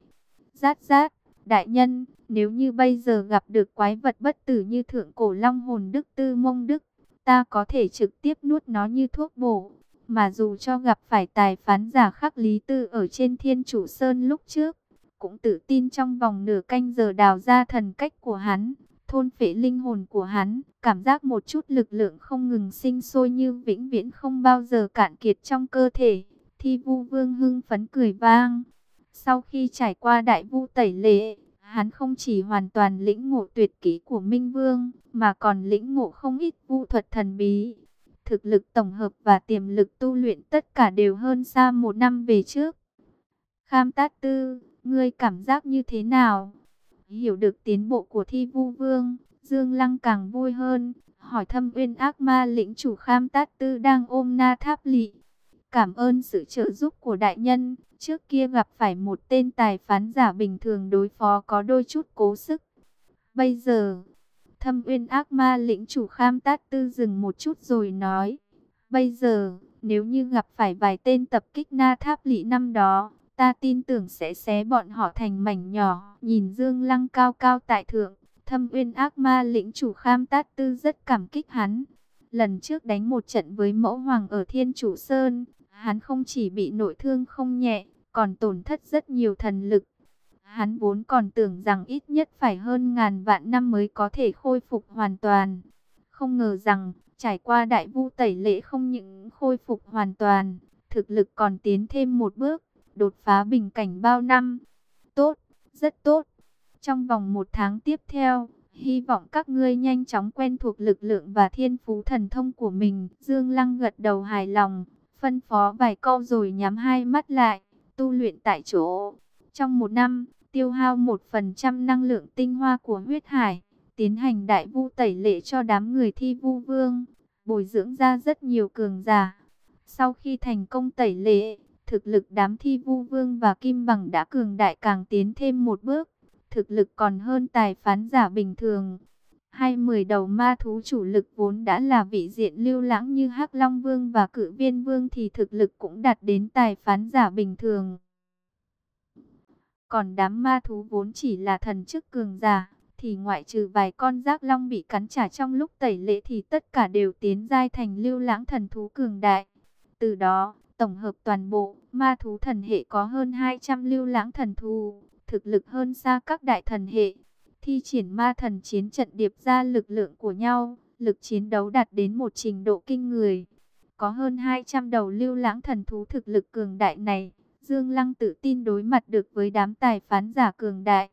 A: Rát rát, đại nhân, nếu như bây giờ gặp được quái vật bất tử như thượng cổ long hồn đức tư mông đức, ta có thể trực tiếp nuốt nó như thuốc bổ. Mà dù cho gặp phải tài phán giả khắc lý tư ở trên thiên chủ sơn lúc trước, cũng tự tin trong vòng nửa canh giờ đào ra thần cách của hắn, thôn phệ linh hồn của hắn, cảm giác một chút lực lượng không ngừng sinh sôi như vĩnh viễn không bao giờ cạn kiệt trong cơ thể. Thi vu vương hưng phấn cười vang. Sau khi trải qua đại vu tẩy lệ, hắn không chỉ hoàn toàn lĩnh ngộ tuyệt kỹ của Minh Vương, mà còn lĩnh ngộ không ít vu thuật thần bí. Thực lực tổng hợp và tiềm lực tu luyện tất cả đều hơn xa một năm về trước. Kham Tát Tư, ngươi cảm giác như thế nào? Hiểu được tiến bộ của thi vu vương, Dương Lăng càng vui hơn, hỏi thâm uyên ác ma lĩnh chủ Kham Tát Tư đang ôm na tháp lị. Cảm ơn sự trợ giúp của đại nhân, trước kia gặp phải một tên tài phán giả bình thường đối phó có đôi chút cố sức. Bây giờ, thâm uyên ác ma lĩnh chủ kham tát tư dừng một chút rồi nói. Bây giờ, nếu như gặp phải vài tên tập kích na tháp lị năm đó, ta tin tưởng sẽ xé bọn họ thành mảnh nhỏ. Nhìn Dương Lăng cao cao tại thượng, thâm uyên ác ma lĩnh chủ kham tát tư rất cảm kích hắn. Lần trước đánh một trận với mẫu hoàng ở Thiên Chủ Sơn, Hắn không chỉ bị nội thương không nhẹ, còn tổn thất rất nhiều thần lực. Hắn vốn còn tưởng rằng ít nhất phải hơn ngàn vạn năm mới có thể khôi phục hoàn toàn. Không ngờ rằng, trải qua đại vu tẩy lễ không những khôi phục hoàn toàn, thực lực còn tiến thêm một bước, đột phá bình cảnh bao năm. Tốt, rất tốt. Trong vòng một tháng tiếp theo, hy vọng các ngươi nhanh chóng quen thuộc lực lượng và thiên phú thần thông của mình. Dương Lăng gật đầu hài lòng, phân phó vài câu rồi nhắm hai mắt lại, tu luyện tại chỗ. Trong một năm, tiêu hao một phần trăm năng lượng tinh hoa của huyết hải, tiến hành đại vu tẩy lệ cho đám người thi vu vương, bồi dưỡng ra rất nhiều cường giả. Sau khi thành công tẩy lệ, thực lực đám thi vu vương và kim bằng đã cường đại càng tiến thêm một bước. thực lực còn hơn tài phán giả bình thường. Hai mười đầu ma thú chủ lực vốn đã là vị diện lưu lãng như hắc Long Vương và Cự Viên Vương thì thực lực cũng đạt đến tài phán giả bình thường. Còn đám ma thú vốn chỉ là thần chức cường giả, thì ngoại trừ vài con giác long bị cắn trả trong lúc tẩy lễ thì tất cả đều tiến giai thành lưu lãng thần thú cường đại. Từ đó, tổng hợp toàn bộ, ma thú thần hệ có hơn 200 lưu lãng thần thú, thực lực hơn xa các đại thần hệ. Thi triển ma thần chiến trận điệp ra lực lượng của nhau, lực chiến đấu đạt đến một trình độ kinh người. Có hơn 200 đầu lưu lãng thần thú thực lực cường đại này, Dương Lăng tự tin đối mặt được với đám tài phán giả cường đại.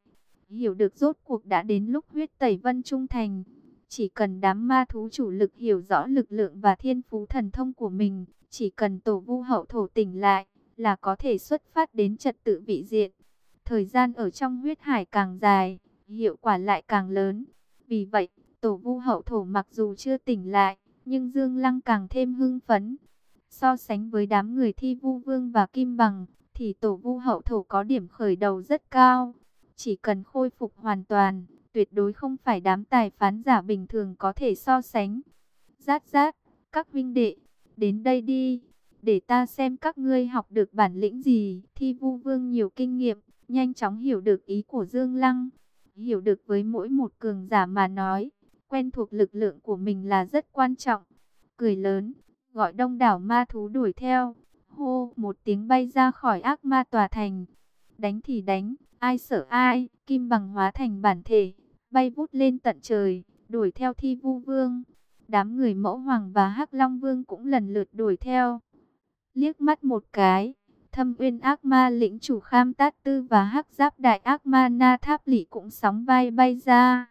A: Hiểu được rốt cuộc đã đến lúc huyết tẩy vân trung thành. Chỉ cần đám ma thú chủ lực hiểu rõ lực lượng và thiên phú thần thông của mình, chỉ cần tổ vu hậu thổ tỉnh lại, là có thể xuất phát đến trật tự vị diện. Thời gian ở trong huyết hải càng dài, hiệu quả lại càng lớn. Vì vậy, tổ vu hậu thổ mặc dù chưa tỉnh lại, nhưng Dương Lăng càng thêm hưng phấn. So sánh với đám người thi vu vương và kim bằng, thì tổ vu hậu thổ có điểm khởi đầu rất cao. Chỉ cần khôi phục hoàn toàn, tuyệt đối không phải đám tài phán giả bình thường có thể so sánh. Rát rát, các vinh đệ, đến đây đi, để ta xem các ngươi học được bản lĩnh gì. Thi vu vương nhiều kinh nghiệm, nhanh chóng hiểu được ý của Dương Lăng. Hiểu được với mỗi một cường giả mà nói, quen thuộc lực lượng của mình là rất quan trọng. Cười lớn, gọi đông đảo ma thú đuổi theo. Hô, một tiếng bay ra khỏi ác ma tòa thành. Đánh thì đánh, ai sợ ai, kim bằng hóa thành bản thể, bay vút lên tận trời, đuổi theo thi vu vương. Đám người mẫu hoàng và hắc long vương cũng lần lượt đuổi theo. Liếc mắt một cái, thâm uyên ác ma lĩnh chủ kham tát tư và hắc giáp đại ác ma na tháp lỵ cũng sóng vai bay ra.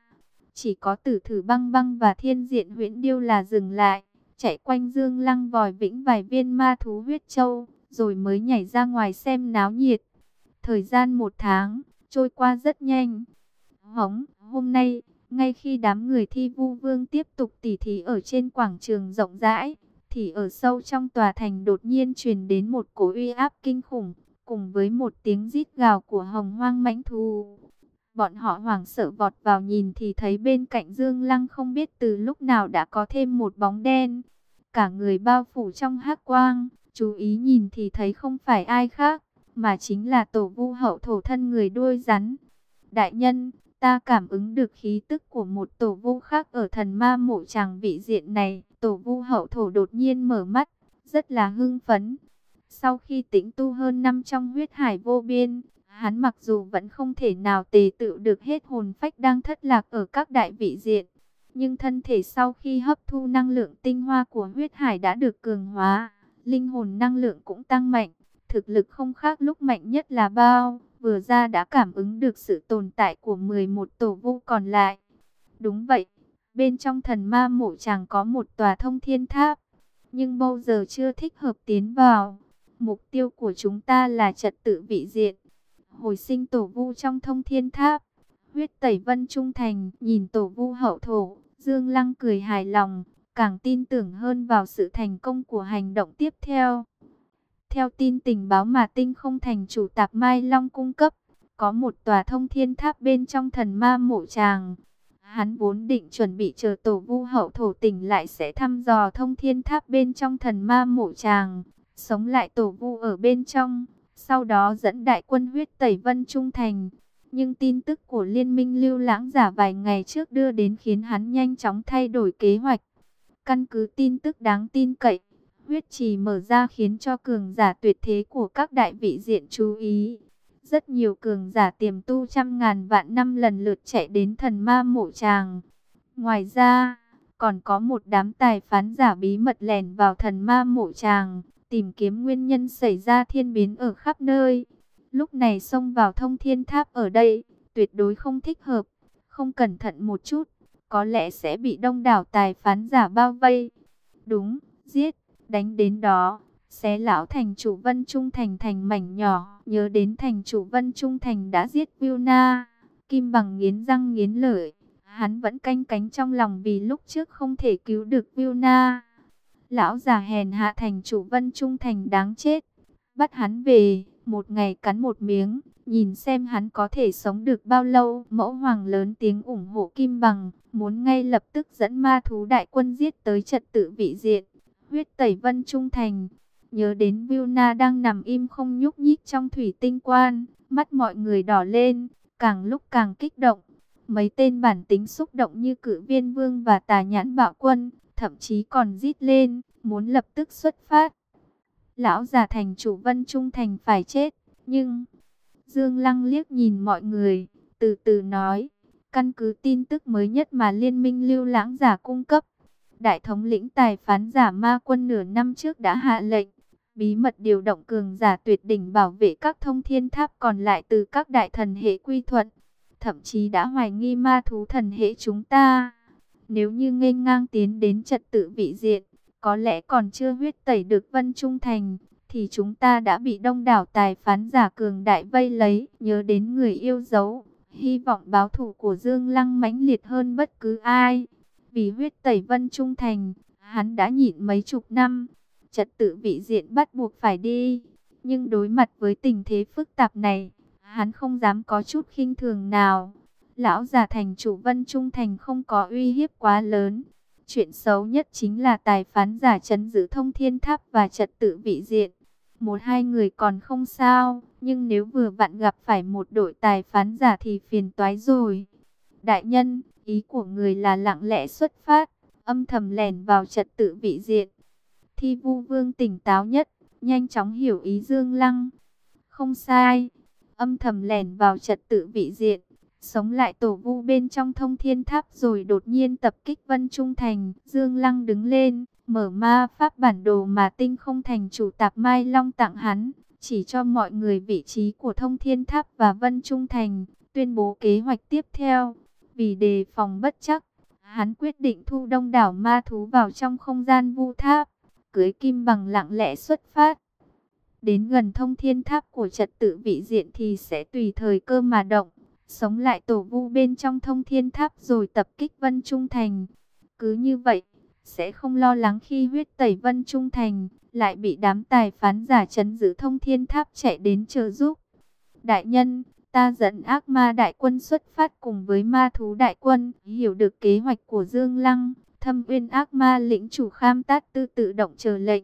A: Chỉ có tử thử băng băng và thiên diện huyễn điêu là dừng lại, chạy quanh dương lăng vòi vĩnh vài viên ma thú huyết châu, rồi mới nhảy ra ngoài xem náo nhiệt. Thời gian một tháng, trôi qua rất nhanh. Hống, hôm nay, ngay khi đám người thi vu vương tiếp tục tỉ thí ở trên quảng trường rộng rãi, thì ở sâu trong tòa thành đột nhiên truyền đến một cổ uy áp kinh khủng, cùng với một tiếng rít gào của hồng hoang mãnh thú. Bọn họ hoảng sợ vọt vào nhìn thì thấy bên cạnh Dương Lăng không biết từ lúc nào đã có thêm một bóng đen. Cả người bao phủ trong hắc quang, chú ý nhìn thì thấy không phải ai khác, mà chính là tổ vu hậu thổ thân người đuôi rắn. Đại nhân, ta cảm ứng được khí tức của một tổ vu khác ở thần ma mộ tràng vị diện này. Tổ vu hậu thổ đột nhiên mở mắt, rất là hưng phấn. Sau khi tĩnh tu hơn năm trong huyết hải vô biên, hắn mặc dù vẫn không thể nào tề tự được hết hồn phách đang thất lạc ở các đại vị diện. Nhưng thân thể sau khi hấp thu năng lượng tinh hoa của huyết hải đã được cường hóa, linh hồn năng lượng cũng tăng mạnh. Thực lực không khác lúc mạnh nhất là bao, vừa ra đã cảm ứng được sự tồn tại của 11 tổ vu còn lại. Đúng vậy, bên trong thần ma mộ chàng có một tòa thông thiên tháp, nhưng bao giờ chưa thích hợp tiến vào. Mục tiêu của chúng ta là trật tự vị diện, hồi sinh tổ vu trong thông thiên tháp. Huyết tẩy vân trung thành, nhìn tổ vu hậu thổ, Dương Lăng cười hài lòng, càng tin tưởng hơn vào sự thành công của hành động tiếp theo. Theo tin tình báo mà tinh không thành chủ tạp Mai Long cung cấp, có một tòa thông thiên tháp bên trong thần ma mộ tràng. Hắn vốn định chuẩn bị chờ tổ vu hậu thổ tỉnh lại sẽ thăm dò thông thiên tháp bên trong thần ma mộ tràng, sống lại tổ vu ở bên trong, sau đó dẫn đại quân huyết tẩy vân trung thành. Nhưng tin tức của liên minh lưu lãng giả vài ngày trước đưa đến khiến hắn nhanh chóng thay đổi kế hoạch. Căn cứ tin tức đáng tin cậy, huyết trì mở ra khiến cho cường giả tuyệt thế của các đại vị diện chú ý. Rất nhiều cường giả tiềm tu trăm ngàn vạn năm lần lượt chạy đến thần ma mộ tràng. Ngoài ra, còn có một đám tài phán giả bí mật lèn vào thần ma mộ tràng, tìm kiếm nguyên nhân xảy ra thiên biến ở khắp nơi. Lúc này xông vào thông thiên tháp ở đây, tuyệt đối không thích hợp, không cẩn thận một chút, có lẽ sẽ bị đông đảo tài phán giả bao vây. Đúng, giết, đánh đến đó, xé lão thành chủ Vân Trung Thành thành mảnh nhỏ, nhớ đến thành chủ Vân Trung Thành đã giết Vilna, Kim bằng nghiến răng nghiến lợi, hắn vẫn canh cánh trong lòng vì lúc trước không thể cứu được Vilna. Lão già hèn hạ thành chủ Vân Trung Thành đáng chết, bắt hắn về, một ngày cắn một miếng, nhìn xem hắn có thể sống được bao lâu. Mẫu hoàng lớn tiếng ủng hộ Kim Bằng, muốn ngay lập tức dẫn ma thú đại quân giết tới trật tự vị diện, huyết tẩy vân trung thành. Nhớ đến Vilna đang nằm im không nhúc nhích trong thủy tinh quan, mắt mọi người đỏ lên, càng lúc càng kích động. Mấy tên bản tính xúc động như cử viên vương và tà nhãn bạo quân, thậm chí còn rít lên, muốn lập tức xuất phát. Lão già thành chủ vân trung thành phải chết, nhưng... Dương Lăng liếc nhìn mọi người, từ từ nói, căn cứ tin tức mới nhất mà liên minh lưu lãng giả cung cấp. Đại thống lĩnh tài phán giả ma quân nửa năm trước đã hạ lệnh, bí mật điều động cường giả tuyệt đỉnh bảo vệ các thông thiên tháp còn lại từ các đại thần hệ quy thuận. Thậm chí đã hoài nghi ma thú thần hệ chúng ta. Nếu như nghênh ngang tiến đến trật tự vị diện, có lẽ còn chưa huyết tẩy được Vân Trung Thành, thì chúng ta đã bị đông đảo tài phán giả cường đại vây lấy, nhớ đến người yêu dấu. Hy vọng báo thủ của Dương Lăng mãnh liệt hơn bất cứ ai. Vì huyết tẩy Vân Trung Thành, hắn đã nhịn mấy chục năm. Trật tự vị diện bắt buộc phải đi. Nhưng đối mặt với tình thế phức tạp này, hắn không dám có chút khinh thường nào. Lão già thành chủ Vân Trung Thành không có uy hiếp quá lớn. Chuyện xấu nhất chính là tài phán giả chấn giữ thông thiên tháp và trật tự vị diện. Một hai người còn không sao, nhưng nếu vừa vặn gặp phải một đội tài phán giả thì phiền toái rồi. Đại nhân, ý của người là lặng lẽ xuất phát, âm thầm lẻn vào trật tự vị diện. Thi vu vương tỉnh táo nhất, nhanh chóng hiểu ý Dương Lăng. Không sai, âm thầm lẻn vào trật tự vị diện sống lại tổ vu bên trong thông thiên tháp rồi đột nhiên tập kích Vân Trung Thành. Dương Lăng đứng lên, mở ma pháp bản đồ mà tinh không thành chủ tạp Mai Long tặng hắn, chỉ cho mọi người vị trí của thông thiên tháp và Vân Trung Thành, tuyên bố kế hoạch tiếp theo. Vì đề phòng bất chắc, hắn quyết định thu đông đảo ma thú vào trong không gian vu tháp, cưới kim bằng lặng lẽ xuất phát. Đến gần thông thiên tháp của trật tự vị diện thì sẽ tùy thời cơ mà động sống lại tổ vu bên trong thông thiên tháp rồi tập kích Vân Trung Thành. Cứ như vậy, sẽ không lo lắng khi huyết tẩy Vân Trung Thành, lại bị đám tài phán giả chấn giữ thông thiên tháp chạy đến trợ giúp. Đại nhân, ta dẫn ác ma đại quân xuất phát cùng với ma thú đại quân, hiểu được kế hoạch của Dương Lăng, thâm uyên ác ma lĩnh chủ Kham Tát Tư tự động chờ lệnh.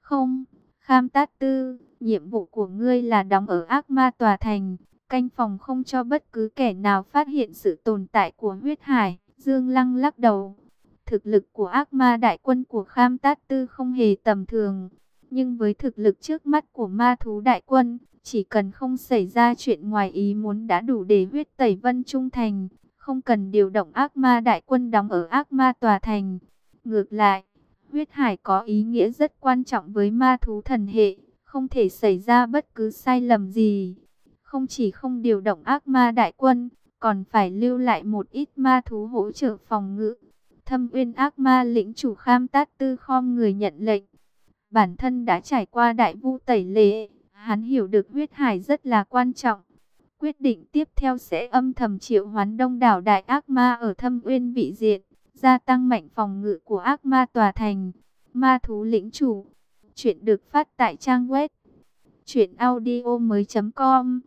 A: Không, Kham Tát Tư, nhiệm vụ của ngươi là đóng ở ác ma tòa thành, canh phòng không cho bất cứ kẻ nào phát hiện sự tồn tại của huyết hải. Dương Lăng lắc đầu. Thực lực của ác ma đại quân của Kham Tát Tư không hề tầm thường. Nhưng với thực lực trước mắt của ma thú đại quân, chỉ cần không xảy ra chuyện ngoài ý muốn đã đủ để huyết tẩy vân trung thành. Không cần điều động ác ma đại quân đóng ở ác ma tòa thành. Ngược lại, huyết hải có ý nghĩa rất quan trọng với ma thú thần hệ. Không thể xảy ra bất cứ sai lầm gì không chỉ không điều động ác ma đại quân, còn phải lưu lại một ít ma thú hỗ trợ phòng ngự. Thâm uyên ác ma lĩnh chủ kham tát tư khom người nhận lệnh. Bản thân đã trải qua đại vu tẩy lệ, hắn hiểu được huyết hải rất là quan trọng. Quyết định tiếp theo sẽ âm thầm triệu hoán đông đảo đại ác ma ở thâm uyên vị diện, gia tăng mạnh phòng ngự của ác ma tòa thành. Ma thú lĩnh chủ. Chuyện được phát tại trang web. Chuyện audio mới.com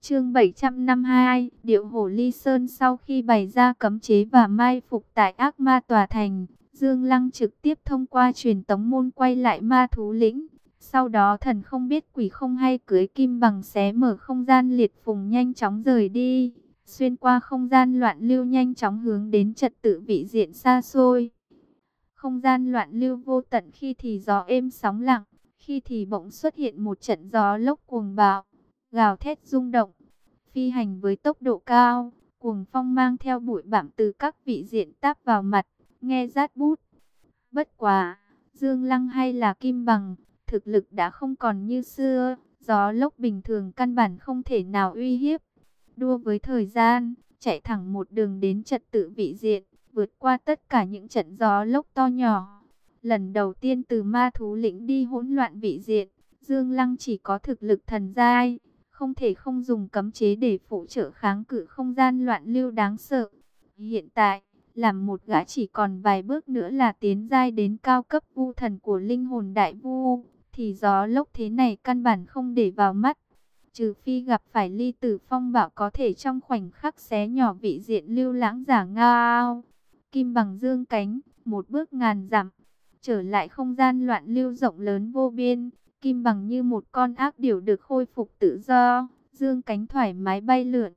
A: Chương 752, Điệu Hổ Ly Sơn sau khi bày ra cấm chế và mai phục tại ác ma tòa thành, Dương Lăng trực tiếp thông qua truyền tống môn quay lại ma thú lĩnh. Sau đó thần không biết quỷ không hay cưới kim bằng xé mở không gian liệt phùng nhanh chóng rời đi. Xuyên qua không gian loạn lưu nhanh chóng hướng đến trật tự vị diện xa xôi. Không gian loạn lưu vô tận khi thì gió êm sóng lặng, khi thì bỗng xuất hiện một trận gió lốc cuồng bạo gào thét rung động, phi hành với tốc độ cao, cuồng phong mang theo bụi bặm từ các vị diện táp vào mặt, nghe rát bút. Bất quá, Dương Lăng hay là Kim Bằng, thực lực đã không còn như xưa, gió lốc bình thường căn bản không thể nào uy hiếp. Đua với thời gian, chạy thẳng một đường đến trật tự vị diện, vượt qua tất cả những trận gió lốc to nhỏ. Lần đầu tiên từ ma thú lĩnh đi hỗn loạn vị diện, Dương Lăng chỉ có thực lực thần giai, không thể không dùng cấm chế để phụ trợ kháng cự không gian loạn lưu đáng sợ. Hiện tại, làm một gã chỉ còn vài bước nữa là tiến giai đến cao cấp vu thần của linh hồn đại vu, thì gió lốc thế này căn bản không để vào mắt, Trừ phi gặp phải ly tử phong bảo có thể trong khoảnh khắc xé nhỏ vị diện lưu lãng giả ngao. Kim bằng dương cánh, một bước ngàn dặm, trở lại không gian loạn lưu rộng lớn vô biên. Kim bằng như một con ác điểu được khôi phục tự do, dương cánh thoải mái bay lượn.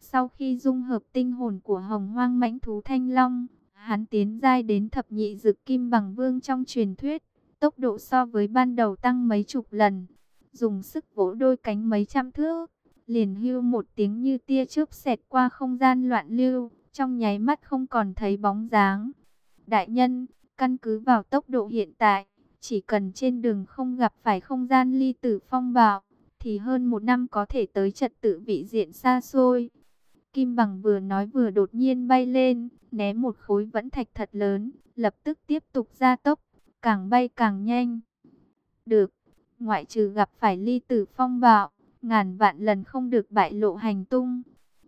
A: Sau khi dung hợp tinh hồn của hồng hoang mãnh thú thanh long, hắn tiến giai đến thập nhị dực kim bằng vương trong truyền thuyết. Tốc độ so với ban đầu tăng mấy chục lần, dùng sức vỗ đôi cánh mấy trăm thước, liền hưu một tiếng như tia chớp xẹt qua không gian loạn lưu, trong nháy mắt không còn thấy bóng dáng. Đại nhân, căn cứ vào tốc độ hiện tại, chỉ cần trên đường không gặp phải không gian ly tử phong bạo, thì hơn một năm có thể tới trật tự vị diện xa xôi. Kim bằng vừa nói vừa đột nhiên bay lên, né một khối vẫn thạch thật lớn, lập tức tiếp tục gia tốc, càng bay càng nhanh. Được, ngoại trừ gặp phải ly tử phong bạo, ngàn vạn lần không được bại lộ hành tung.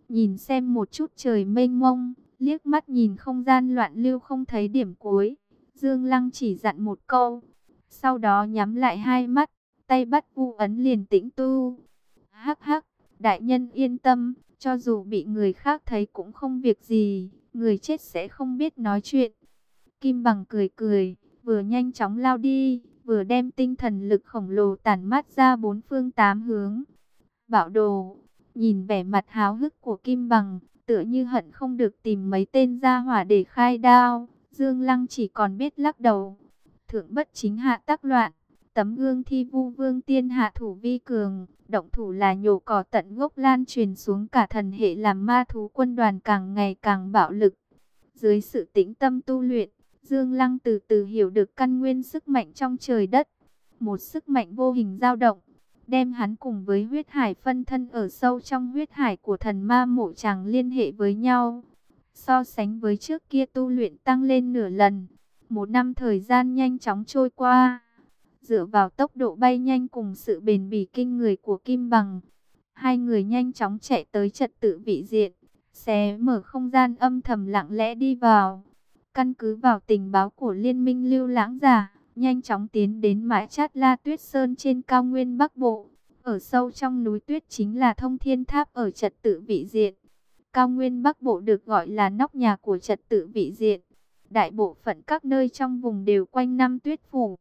A: Nhìn xem một chút trời mênh mông, liếc mắt nhìn không gian loạn lưu không thấy điểm cuối. Dương Lăng chỉ dặn một câu, sau đó nhắm lại hai mắt, tay bắt vu ấn liền tĩnh tu. Hắc hắc, đại nhân yên tâm, cho dù bị người khác thấy cũng không việc gì, người chết sẽ không biết nói chuyện. Kim bằng cười cười, vừa nhanh chóng lao đi, vừa đem tinh thần lực khổng lồ tản mát ra bốn phương tám hướng. Bảo đồ, nhìn vẻ mặt háo hức của Kim Bằng, tựa như hận không được tìm mấy tên gia hỏa để khai đao. Dương Lăng chỉ còn biết lắc đầu. Thượng bất chính hạ tác loạn, tấm gương thi vu vương tiên hạ thủ vi cường, động thủ là nhổ cỏ tận gốc lan truyền xuống cả thần hệ làm ma thú quân đoàn càng ngày càng bạo lực. Dưới sự tĩnh tâm tu luyện, Dương Lăng từ từ hiểu được căn nguyên sức mạnh trong trời đất. Một sức mạnh vô hình dao động, đem hắn cùng với huyết hải phân thân ở sâu trong huyết hải của thần ma mộ chàng liên hệ với nhau. So sánh với trước kia tu luyện tăng lên nửa lần, một năm thời gian nhanh chóng trôi qua. Dựa vào tốc độ bay nhanh cùng sự bền bỉ kinh người của Kim Bằng, hai người nhanh chóng chạy tới trật tự vị diện, xé mở không gian âm thầm lặng lẽ đi vào. Căn cứ vào tình báo của Liên minh Lưu Lãng Giả, nhanh chóng tiến đến mãi chát La Tuyết Sơn trên cao nguyên Bắc Bộ. Ở sâu trong núi tuyết chính là thông thiên tháp ở trật tự vị diện. Cao nguyên Bắc Bộ được gọi là nóc nhà của trật tự vị diện. Đại bộ phận các nơi trong vùng đều quanh năm tuyết phủ.